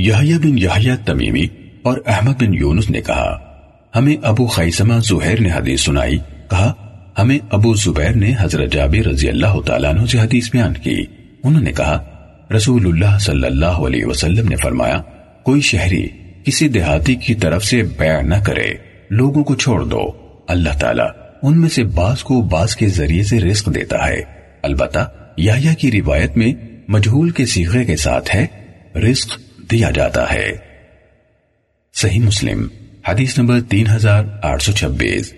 یحییٰ بن یحییٰ تمیمی اور احمد بن یونس نے کہا، ہمیں ابو خیسمہ زہیر نے حدیث سنائی، کہا، ہمیں ابو زبیر نے حضرت جابر رضی اللہ تعالیٰ عنہ سے حدیث بیان کی۔ انہوں نے کہا، رسول اللہ صلی اللہ علیہ وسلم نے فرمایا، کوئی شہری کسی دیہاتی کی طرف سے بیع نہ کرے، لوگوں کو چھوڑ دو۔ اللہ تعالیٰ ان میں سے بعض کو بعض کے ذریعے سے رزق دیتا ہے۔ البتہ یحییٰ کی روایت میں مجہول کے سیغے کے ساتھ ہے، رزق دیا جاتا ہے۔ صحیح مسلم حدیث نمبر تین ہزار آٹھ سو چھبیس۔